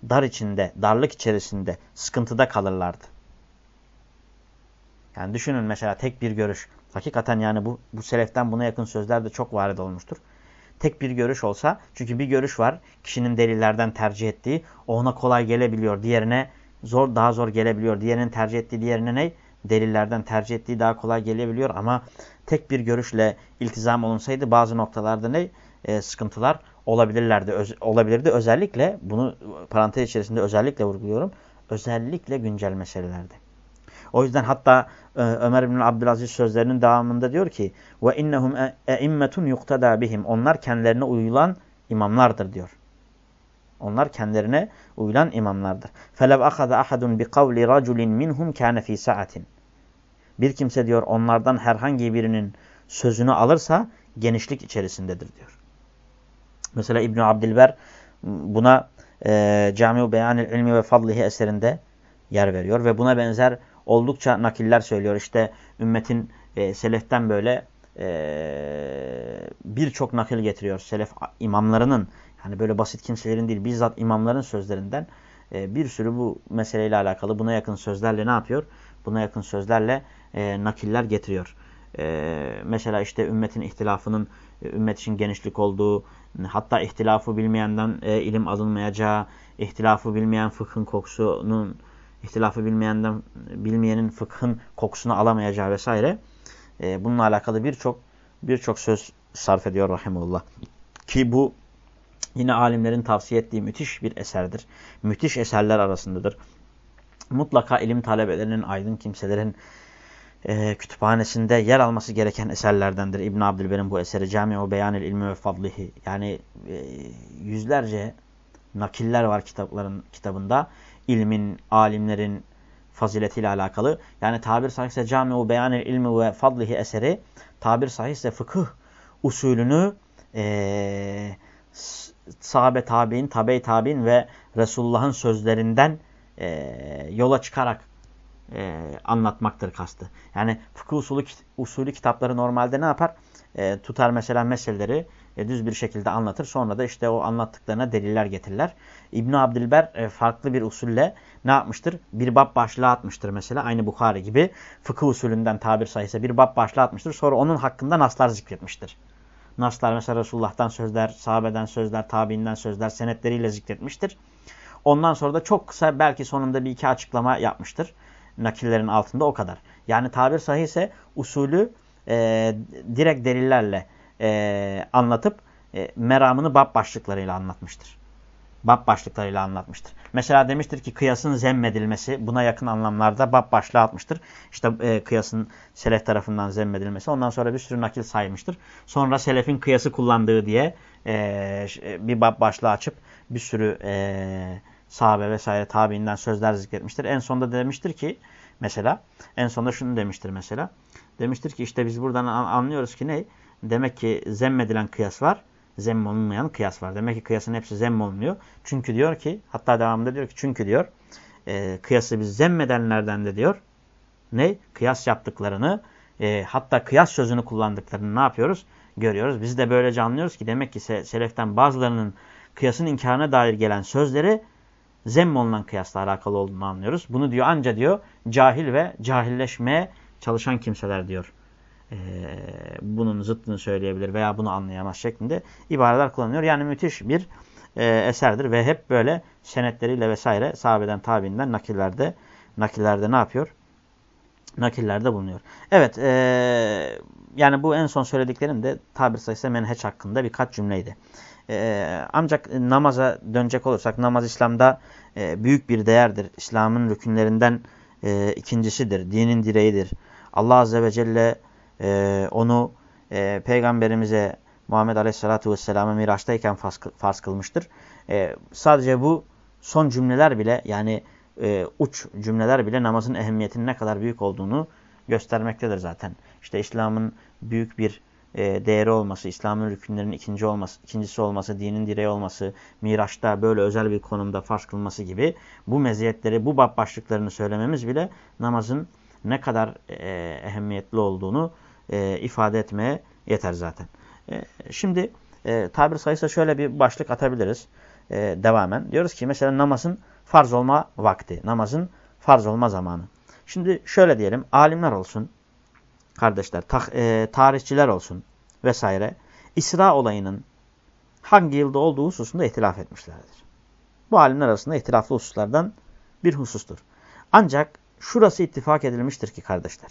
dar içinde, darlık içerisinde, sıkıntıda kalırlardı. Yani düşünün mesela tek bir görüş. Hakikaten yani bu, bu seleften buna yakın sözler de çok varid olmuştur. Tek bir görüş olsa, çünkü bir görüş var, kişinin delillerden tercih ettiği, o ona kolay gelebiliyor, diğerine zor daha zor gelebiliyor. Diğerinin tercih ettiği diğerine ne? Delillerden tercih ettiği daha kolay gelebiliyor ama tek bir görüşle iltizam olunsaydı bazı noktalarda ne? E, sıkıntılar olabilirlerdi, öz, olabilirdi. Özellikle bunu parantez içerisinde özellikle vurguluyorum. Özellikle güncel meselelerde. O yüzden hatta e, Ömer bin Abdülaziz sözlerinin devamında diyor ki ve innehum eimmetun yuktada bihim. Onlar kendilerine uyulan imamlardır diyor. Onlar kendilerine uyulan imamlardır. فَلَوْ أَخَذَ أَحَدٌ بِقَوْلِ رَجُلٍ مِنْهُمْ كَانَ ف۪ي سَعَةٍ Bir kimse diyor onlardan herhangi birinin sözünü alırsa genişlik içerisindedir diyor. Mesela İbn Abdilber buna e, Cami-u Beyanil İlmi ve Fadlihi eserinde yer veriyor ve buna benzer oldukça nakiller söylüyor. İşte ümmetin e, seleften böyle e, birçok nakil getiriyor. Selef imamlarının yani böyle basit kimselerin değil bizzat imamların sözlerinden e, bir sürü bu meseleyle alakalı buna yakın sözlerle ne yapıyor? Buna yakın sözlerle e, nakiller getiriyor. E, mesela işte ümmetin ihtilafının e, ümmet için genişlik olduğu, hatta ihtilafı bilmeyenden e, ilim alınmayacağı, ihtilafı bilmeyen fıkhın kokusunun, ihtilafı bilmeyenden bilmeyenin fıkhın kokusunu alamayacağı vesaire e, bununla alakalı birçok birçok söz sarf ediyor rahimullah. Ki bu yine alimlerin tavsiye ettiği müthiş bir eserdir. Müthiş eserler arasındadır. Mutlaka ilim talebelerinin, aydın kimselerin e, kütüphanesinde yer alması gereken eserlerdendir. İbn Abdülber'in bu eseri Cami-u Beyanil İlmi ve Fadlihi. Yani e, yüzlerce nakiller var kitapların kitabında. ilmin, alimlerin faziletiyle alakalı. Yani tabir sahihse Cami-u Beyanil İlmi ve Fadlihi eseri tabir sahihse fıkıh usulünü e, sahabe tabi'in, tabe tabi'in ve Resulullah'ın sözlerinden e, yola çıkarak e, anlatmaktır kastı. Yani fıkıh usulü, usulü kitapları normalde ne yapar? E, tutar mesela meseleleri e, düz bir şekilde anlatır. Sonra da işte o anlattıklarına deliller getirirler. İbn Abdilber e, farklı bir usulle ne yapmıştır? Bir bab başlığı atmıştır mesela. Aynı Bukhari gibi fıkıh usulünden tabir sayısı bir bab başlığı atmıştır. Sonra onun hakkında naslar zikretmiştir. Naslar mesela Resulullah'tan sözler, sahabeden sözler, tabiinden sözler senetleriyle zikretmiştir. Ondan sonra da çok kısa belki sonunda bir iki açıklama yapmıştır. Nakillerin altında o kadar. Yani tabir sahih ise usulü e, direkt delillerle e, anlatıp e, meramını bab başlıklarıyla anlatmıştır. Bab başlıklarıyla anlatmıştır. Mesela demiştir ki kıyasın zemmedilmesi buna yakın anlamlarda bab başlığı atmıştır. İşte e, kıyasın selef tarafından zemmedilmesi. Ondan sonra bir sürü nakil saymıştır. Sonra selefin kıyası kullandığı diye e, bir bab başlığı açıp bir sürü e, sahabe vesaire tabiinden sözler zikretmiştir. En sonunda demiştir ki mesela en sonunda şunu demiştir mesela. Demiştir ki işte biz buradan anlıyoruz ki ne? Demek ki zemmedilen kıyas var. Zemmolunmayan kıyas var. Demek ki kıyasın hepsi zemmolunmuyor. Çünkü diyor ki hatta devamında diyor ki çünkü diyor e, kıyası biz zemmedenlerden de diyor ne? Kıyas yaptıklarını e, hatta kıyas sözünü kullandıklarını ne yapıyoruz? Görüyoruz. Biz de böylece anlıyoruz ki demek ki se seleften bazılarının kıyasın inkarına dair gelen sözleri zemmolunan kıyasla alakalı olduğunu anlıyoruz. Bunu diyor anca diyor cahil ve cahilleşmeye çalışan kimseler diyor. Ee, bunun zıttını söyleyebilir veya bunu anlayamaz şeklinde ibareler kullanıyor. Yani müthiş bir e, eserdir ve hep böyle senetleriyle vesaire sahabeden tabiinden nakillerde nakillerde ne yapıyor? Nakillerde bulunuyor. Evet e, yani bu en son söylediklerim de tabir sayısı menheç hakkında birkaç cümleydi. E, ancak namaza dönecek olursak namaz İslam'da e, büyük bir değerdir. İslam'ın rükünlerinden e, ikincisidir. Dinin direğidir. Allah Azze ve Celle e, onu e, peygamberimize Muhammed Aleyhisselatü Vesselam'a Miraç'tayken farz, farz kılmıştır. E, sadece bu son cümleler bile yani e, uç cümleler bile namazın ehemmiyetinin ne kadar büyük olduğunu göstermektedir zaten. İşte İslam'ın büyük bir e, değeri olması, İslam'ın rükünlerinin ikinci olması, ikincisi olması, dinin direği olması, Miraç'ta böyle özel bir konumda farz kılması gibi bu meziyetleri, bu başlıklarını söylememiz bile namazın ne kadar e, ehemmiyetli olduğunu e, ifade etmeye yeter zaten. E, şimdi e, tabir sayısı şöyle bir başlık atabiliriz e, devamen. Diyoruz ki mesela namazın farz olma vakti, namazın farz olma zamanı. Şimdi şöyle diyelim, alimler olsun, kardeşler, ta, e, tarihçiler olsun vesaire, İsra olayının hangi yılda olduğu hususunda ihtilaf etmişlerdir. Bu alimler arasında ihtilaflı hususlardan bir husustur. Ancak şurası ittifak edilmiştir ki kardeşler.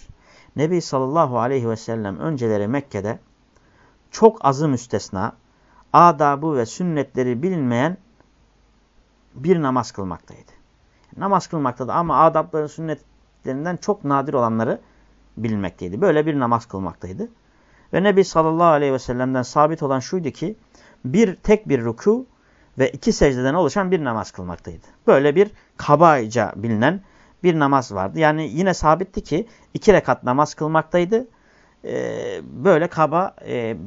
Nebi sallallahu aleyhi ve sellem önceleri Mekke'de çok azı müstesna, adabı ve sünnetleri bilinmeyen bir namaz kılmaktaydı. Namaz kılmaktadı ama adapların sünnetlerinden çok nadir olanları bilinmekteydi. Böyle bir namaz kılmaktaydı. Ve Nebi sallallahu aleyhi ve sellem'den sabit olan şuydu ki bir tek bir ruku ve iki secdeden oluşan bir namaz kılmaktaydı. Böyle bir kabaca bilinen bir namaz vardı. Yani yine sabitti ki iki rekat namaz kılmaktaydı. Ee, böyle kaba e,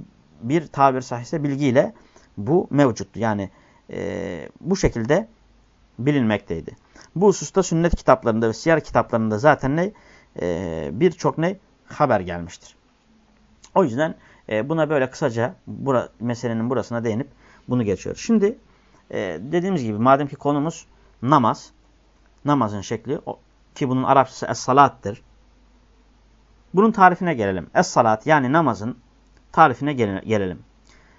bir tabir sahihse bilgiyle bu mevcuttu. Yani e, bu şekilde bilinmekteydi. Bu hususta sünnet kitaplarında ve siyer kitaplarında zaten ne e, birçok ne haber gelmiştir. O yüzden e, buna böyle kısaca bura, meselenin burasına değinip bunu geçiyoruz. Şimdi e, dediğimiz gibi madem ki konumuz namaz, namazın şekli ki bunun Arapçası es-salattır. Bunun tarifine gelelim. Es-salat yani namazın tarifine gelelim.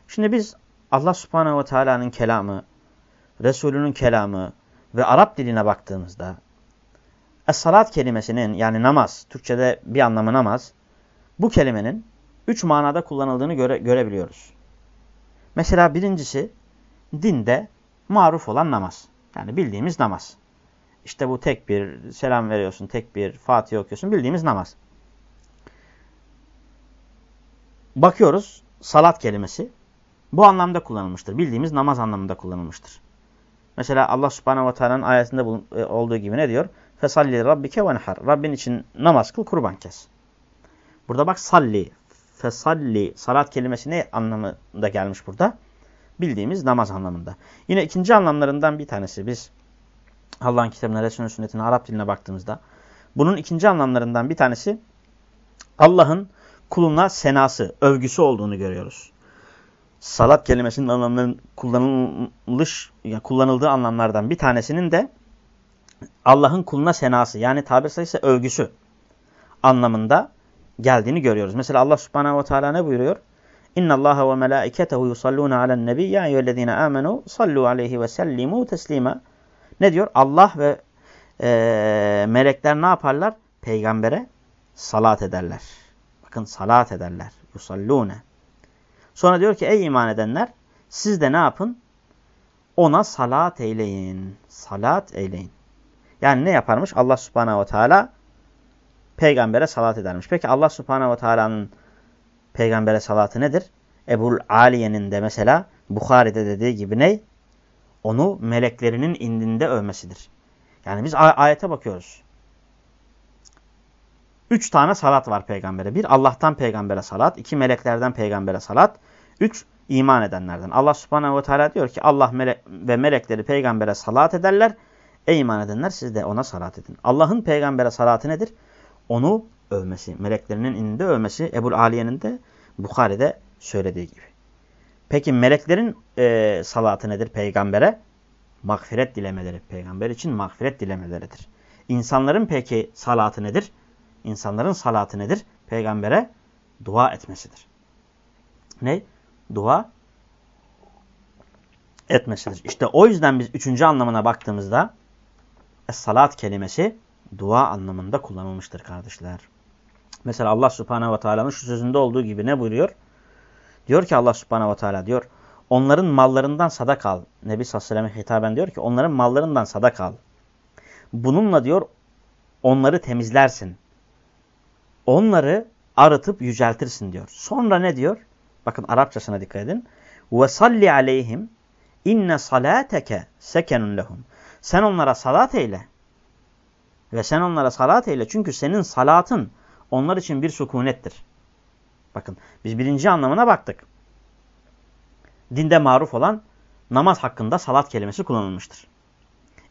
Şimdi biz Allah subhanehu ve teala'nın kelamı, Resulünün kelamı ve Arap diline baktığımızda Es-salat kelimesinin yani namaz, Türkçe'de bir anlamı namaz. bu kelimenin üç manada kullanıldığını göre, görebiliyoruz. Mesela birincisi dinde maruf olan namaz. Yani bildiğimiz namaz. İşte bu tek bir selam veriyorsun, tek bir Fatiha okuyorsun bildiğimiz namaz. Bakıyoruz salat kelimesi bu anlamda kullanılmıştır. Bildiğimiz namaz anlamında kullanılmıştır. Mesela Allah subhanehu ve teala'nın ayetinde e, olduğu gibi ne diyor? Fesalli rabbike ve nehar. Rabbin için namaz kıl, kurban kes. Burada bak salli, fesalli, salat kelimesi ne anlamında gelmiş burada? Bildiğimiz namaz anlamında. Yine ikinci anlamlarından bir tanesi biz Allah'ın kitabına, Resulünün sünnetine, Arap diline baktığımızda bunun ikinci anlamlarından bir tanesi Allah'ın kuluna senası, övgüsü olduğunu görüyoruz. Salat kelimesinin anlamının kullanılış, yani kullanıldığı anlamlardan bir tanesinin de Allah'ın kuluna senası yani tabir sayısı övgüsü anlamında geldiğini görüyoruz. Mesela Allah subhanehu ve teala ne buyuruyor? İnna Allah ve melaiketehu yusalluna alen nebi ya eyyühellezine amenu sallu aleyhi ve sellimu teslima. Ne diyor? Allah ve e, melekler ne yaparlar? Peygambere salat ederler. Bakın salat ederler. Yusallune. Sonra diyor ki ey iman edenler siz de ne yapın? Ona salat eyleyin. Salat eyleyin. Yani ne yaparmış? Allah subhanehu ve teala peygambere salat edermiş. Peki Allah subhanehu ve teala'nın peygambere salatı nedir? Ebul Aliye'nin de mesela Bukhari'de dediği gibi ne? Onu meleklerinin indinde övmesidir. Yani biz ayete bakıyoruz. Üç tane salat var peygambere. Bir Allah'tan peygambere salat. iki meleklerden peygambere salat. Üç iman edenlerden. Allah subhanehu ve teala diyor ki Allah mele ve melekleri peygambere salat ederler. Ey iman edenler siz de ona salat edin. Allah'ın peygambere salatı nedir? Onu övmesi. Meleklerinin ininde övmesi. Ebul Aliye'nin de Bukhari'de söylediği gibi. Peki meleklerin e, salatı nedir peygambere? Mağfiret dilemeleri. Peygamber için mağfiret dilemeleridir. İnsanların peki salatı nedir? İnsanların salatı nedir? Peygambere dua etmesidir. Ne? Dua etmesidir. İşte o yüzden biz üçüncü anlamına baktığımızda salat kelimesi dua anlamında kullanılmıştır kardeşler. Mesela Allah subhanehu ve teala'nın şu sözünde olduğu gibi ne buyuruyor? Diyor ki Allah subhanehu ve teala diyor. Onların mallarından sadak al. Nebi sallallahu aleyhi ve hitaben diyor ki onların mallarından sadak al. Bununla diyor onları temizlersin. Onları arıtıp yüceltirsin diyor. Sonra ne diyor? Bakın Arapçasına dikkat edin. Ve salli aleyhim inne salateke sekenun lehum. Sen onlara salat eyle. Ve sen onlara salat eyle. Çünkü senin salatın onlar için bir sükunettir. Bakın biz birinci anlamına baktık. Dinde maruf olan namaz hakkında salat kelimesi kullanılmıştır.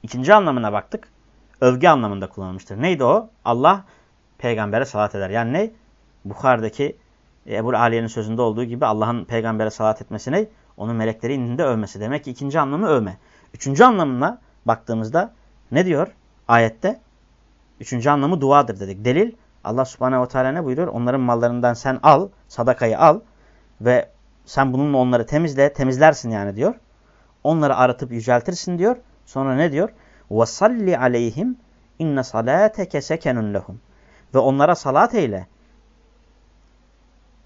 İkinci anlamına baktık. Övgü anlamında kullanılmıştır. Neydi o? Allah peygambere salat eder. Yani ne? Bukhari'deki Ebu Aliye'nin sözünde olduğu gibi Allah'ın peygambere salat etmesi ne? Onun melekleri indinde övmesi. Demek ki ikinci anlamı övme. Üçüncü anlamına baktığımızda ne diyor ayette? Üçüncü anlamı duadır dedik. Delil Allah subhanehu ve teala ne buyuruyor? Onların mallarından sen al, sadakayı al ve sen bununla onları temizle, temizlersin yani diyor. Onları aratıp yüceltirsin diyor. Sonra ne diyor? وَصَلِّ عَلَيْهِمْ اِنَّ صَلَاتَكَ سَكَنٌ لَهُمْ Ve onlara salat eyle.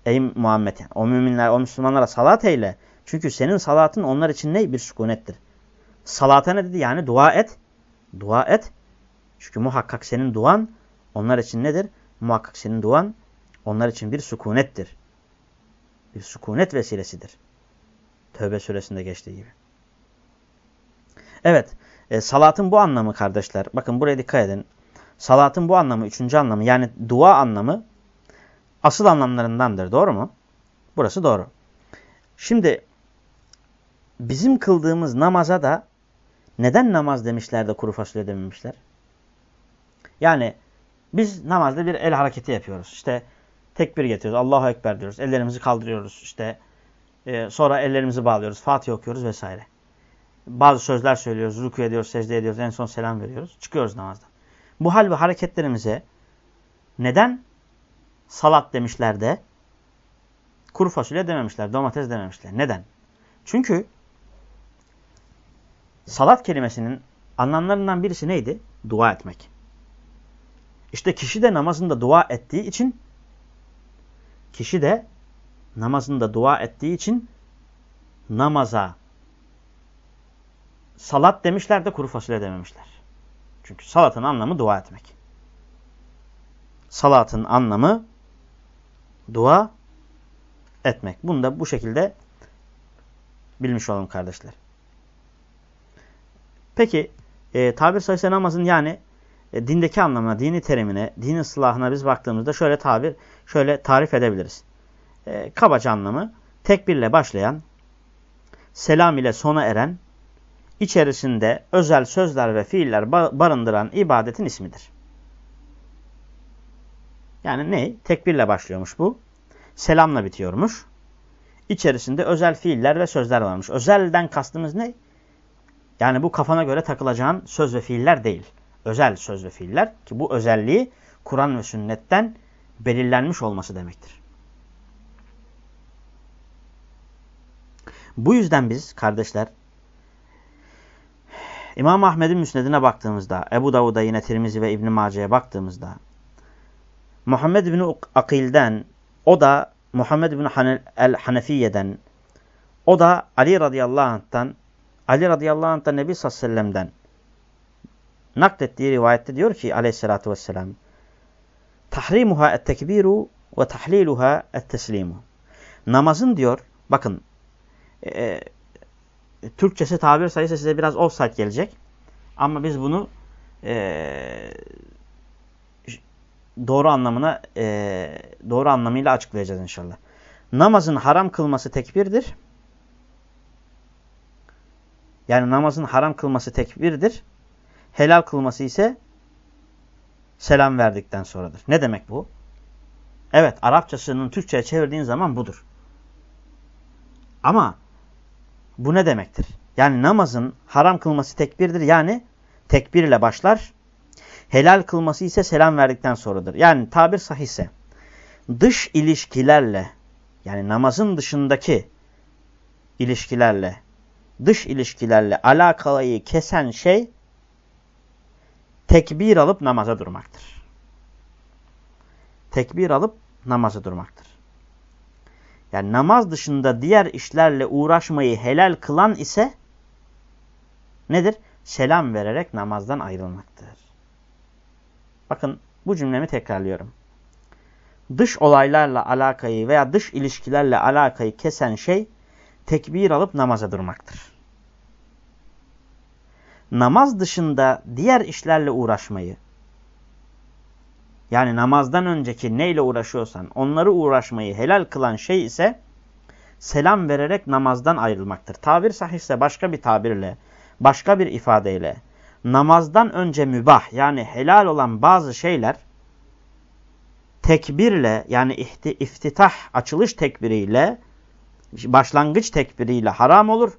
Ey Muhammed, o müminler, o Müslümanlara salat eyle. Çünkü senin salatın onlar için ne? Bir sükunettir. Salata ne dedi? Yani dua et. Dua et. Çünkü muhakkak senin duan onlar için nedir? Muhakkak senin duan onlar için bir sükunettir. Bir sükunet vesilesidir. Tövbe suresinde geçtiği gibi. Evet. E, salatın bu anlamı kardeşler. Bakın buraya dikkat edin. Salatın bu anlamı, üçüncü anlamı yani dua anlamı asıl anlamlarındandır. Doğru mu? Burası doğru. Şimdi bizim kıldığımız namaza da neden namaz demişler de kuru fasulye dememişler? Yani biz namazda bir el hareketi yapıyoruz. İşte tekbir getiriyoruz. Allahu Ekber diyoruz. Ellerimizi kaldırıyoruz. İşte e, sonra ellerimizi bağlıyoruz. Fatih okuyoruz vesaire. Bazı sözler söylüyoruz. Ruku ediyoruz, secde ediyoruz. En son selam veriyoruz. Çıkıyoruz namazdan. Bu hal ve hareketlerimize neden salat demişler de kuru fasulye dememişler, domates dememişler. Neden? Çünkü salat kelimesinin anlamlarından birisi neydi? Dua etmek. İşte kişi de namazında dua ettiği için kişi de namazında dua ettiği için namaza salat demişler de kuru fasulye dememişler. Çünkü salatın anlamı dua etmek. Salatın anlamı dua etmek. Bunu da bu şekilde bilmiş olalım kardeşler. Peki e, tabir sayısı namazın yani e, dindeki anlamına, dini terimine, din ıslahına biz baktığımızda şöyle tabir, şöyle tarif edebiliriz. E, kabaca anlamı tekbirle başlayan, selam ile sona eren, içerisinde özel sözler ve fiiller barındıran ibadetin ismidir. Yani ne? Tekbirle başlıyormuş bu. Selamla bitiyormuş. İçerisinde özel fiiller ve sözler varmış. Özelden kastımız ne? Yani bu kafana göre takılacağın söz ve fiiller değil. Özel söz ve fiiller ki bu özelliği Kur'an ve sünnetten belirlenmiş olması demektir. Bu yüzden biz kardeşler İmam Ahmed'in müsnedine baktığımızda, Ebu Davud'a yine Tirmizi ve İbn Mace'ye baktığımızda Muhammed bin Akil'den, o da Muhammed bin el-Hanefiye'den, o da Ali radıyallahu anh'tan, Ali radıyallahu anh'tan Nebi sallallahu aleyhi ve sellem'den naklettiği rivayette diyor ki aleyhissalatü vesselam tahrimuha et-tekbiru ve tahliluha et-teslimu. Namazın diyor, bakın e, Türkçesi tabir sayısı size biraz offside gelecek. Ama biz bunu e, doğru anlamına e, doğru anlamıyla açıklayacağız inşallah. Namazın haram kılması tekbirdir. Yani namazın haram kılması tekbirdir. Helal kılması ise selam verdikten sonradır. Ne demek bu? Evet Arapçasının Türkçe'ye çevirdiğin zaman budur. Ama bu ne demektir? Yani namazın haram kılması tekbirdir. Yani tekbir ile başlar. Helal kılması ise selam verdikten sonradır. Yani tabir sahihse dış ilişkilerle yani namazın dışındaki ilişkilerle dış ilişkilerle alakalıyı kesen şey tekbir alıp namaza durmaktır. Tekbir alıp namaza durmaktır. Yani namaz dışında diğer işlerle uğraşmayı helal kılan ise nedir? Selam vererek namazdan ayrılmaktır. Bakın bu cümlemi tekrarlıyorum. Dış olaylarla alakayı veya dış ilişkilerle alakayı kesen şey tekbir alıp namaza durmaktır. Namaz dışında diğer işlerle uğraşmayı, yani namazdan önceki neyle uğraşıyorsan onları uğraşmayı helal kılan şey ise selam vererek namazdan ayrılmaktır. Tabir sahihse başka bir tabirle, başka bir ifadeyle namazdan önce mübah yani helal olan bazı şeyler tekbirle yani iftitah açılış tekbiriyle başlangıç tekbiriyle haram olur.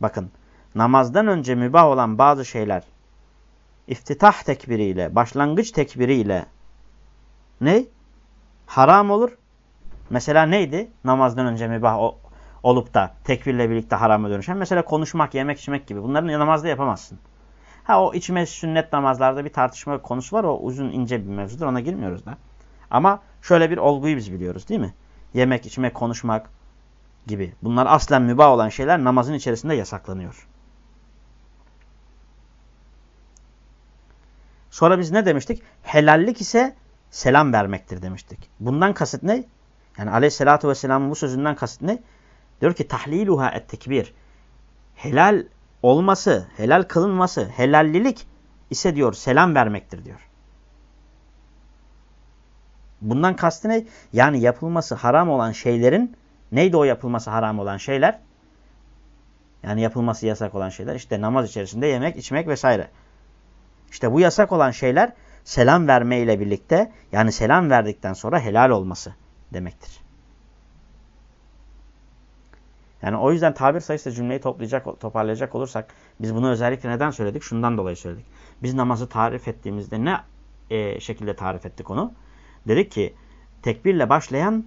Bakın namazdan önce mübah olan bazı şeyler iftitah tekbiriyle, başlangıç tekbiriyle ne? Haram olur. Mesela neydi? Namazdan önce mübah olup da tekbirle birlikte harama dönüşen. Mesela konuşmak, yemek, içmek gibi. Bunların namazda yapamazsın. Ha o içme sünnet namazlarda bir tartışma konusu var. O uzun ince bir mevzudur. Ona girmiyoruz da. Ama şöyle bir olguyu biz biliyoruz değil mi? Yemek, içmek, konuşmak gibi. Bunlar aslen mübah olan şeyler namazın içerisinde yasaklanıyor. Sonra biz ne demiştik? Helallik ise selam vermektir demiştik. Bundan kasıt ne? Yani aleyhissalatü vesselamın bu sözünden kasıt ne? Diyor ki tahliluha et tekbir. Helal olması, helal kılınması, helallilik ise diyor selam vermektir diyor. Bundan kastı ne? Yani yapılması haram olan şeylerin neydi o yapılması haram olan şeyler? Yani yapılması yasak olan şeyler işte namaz içerisinde yemek, içmek vesaire. İşte bu yasak olan şeyler selam verme ile birlikte yani selam verdikten sonra helal olması demektir. Yani o yüzden tabir sayısı cümleyi toplayacak, toparlayacak olursak biz bunu özellikle neden söyledik? Şundan dolayı söyledik. Biz namazı tarif ettiğimizde ne e, şekilde tarif ettik onu? Dedik ki tekbirle başlayan,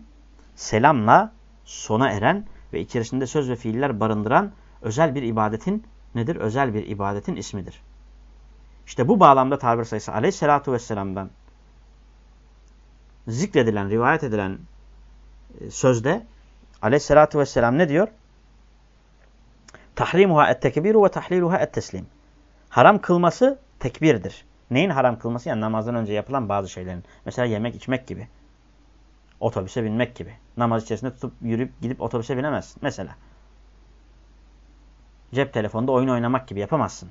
selamla sona eren ve içerisinde söz ve fiiller barındıran özel bir ibadetin nedir? Özel bir ibadetin ismidir. İşte bu bağlamda tabir sayısı aleyhissalatu vesselam'dan zikredilen, rivayet edilen e, sözde aleyhissalatü vesselam ne diyor? Tahrimuha et-tekbiru ve tahliluha et-teslim. Haram kılması tekbirdir. Neyin haram kılması? Yani namazdan önce yapılan bazı şeylerin. Mesela yemek içmek gibi. Otobüse binmek gibi. Namaz içerisinde tutup yürüyüp gidip otobüse binemezsin. Mesela. Cep telefonda oyun oynamak gibi yapamazsın.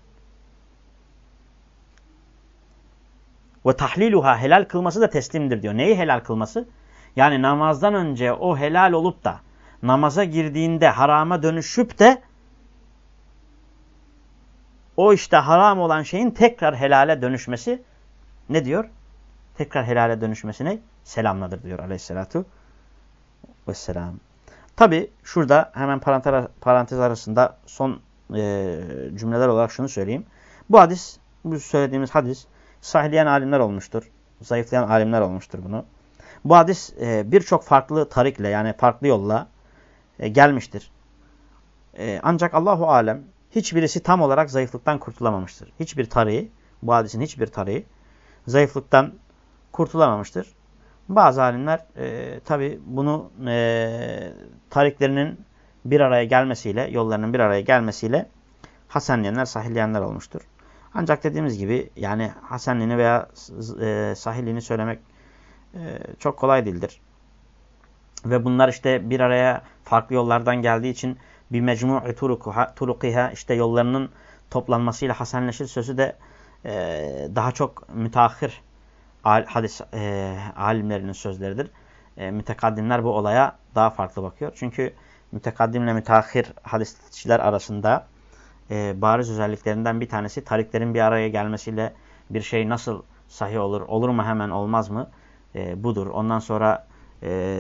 Ve tahliluha helal kılması da teslimdir diyor. Neyi helal kılması? Yani namazdan önce o helal olup da namaza girdiğinde harama dönüşüp de o işte haram olan şeyin tekrar helale dönüşmesi ne diyor? Tekrar helale dönüşmesine selamladır diyor aleyhissalatu vesselam. Tabi şurada hemen parantez arasında son e, cümleler olarak şunu söyleyeyim. Bu hadis, bu söylediğimiz hadis sahihleyen alimler olmuştur. Zayıflayan alimler olmuştur bunu. Bu hadis e, birçok farklı tarikle yani farklı yolla e, gelmiştir. E, ancak Allahu Alem hiçbirisi tam olarak zayıflıktan kurtulamamıştır. Hiçbir tarihi, bu hadisin hiçbir tarihi zayıflıktan kurtulamamıştır. Bazı alimler e, tabi bunu e, tariklerinin bir araya gelmesiyle, yollarının bir araya gelmesiyle hasenleyenler, sahilleyenler olmuştur. Ancak dediğimiz gibi yani hasenliğini veya e, sahilliğini söylemek e, çok kolay değildir. Ve bunlar işte bir araya farklı yollardan geldiği için bir mecmu'i turukiha işte yollarının toplanmasıyla hasenleşir sözü de e, daha çok müteahhir hadis e, alimlerinin sözleridir. E, mütekaddimler bu olaya daha farklı bakıyor. Çünkü mütekaddimle müteahhir hadisçiler arasında e, bariz özelliklerinden bir tanesi tariklerin bir araya gelmesiyle bir şey nasıl sahih olur, olur mu hemen olmaz mı e, budur. Ondan sonra e,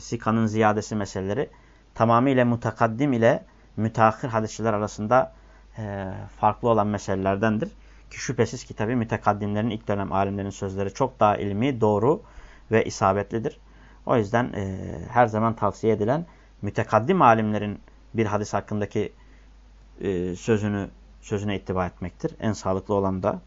sikanın ziyadesi meseleleri tamamıyla mutakaddim ile müteahhir hadisçiler arasında e, farklı olan meselelerdendir. Ki şüphesiz ki tabi mütekaddimlerin ilk dönem alimlerin sözleri çok daha ilmi, doğru ve isabetlidir. O yüzden e, her zaman tavsiye edilen mütekaddim alimlerin bir hadis hakkındaki e, sözünü sözüne ittiba etmektir. En sağlıklı olan da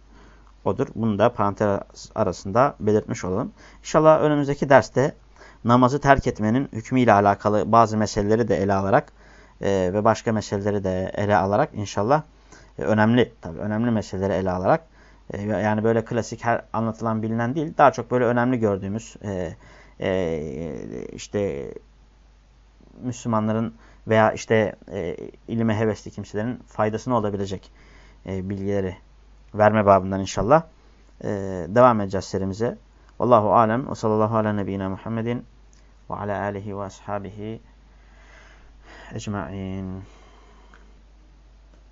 odur. Bunu da parantez arasında belirtmiş olalım. İnşallah önümüzdeki derste namazı terk etmenin hükmüyle alakalı bazı meseleleri de ele alarak e, ve başka meseleleri de ele alarak inşallah e, önemli tabii önemli meseleleri ele alarak e, yani böyle klasik her anlatılan bilinen değil daha çok böyle önemli gördüğümüz e, e, işte Müslümanların veya işte e, ilime hevesli kimselerin faydasına olabilecek e, bilgileri verme babından inşallah e, devam edeceğiz serimize. Vallahu alem ve sallallahu ala nebiyyina Muhammedin ve ala alihi ve ashabihi ecma'in.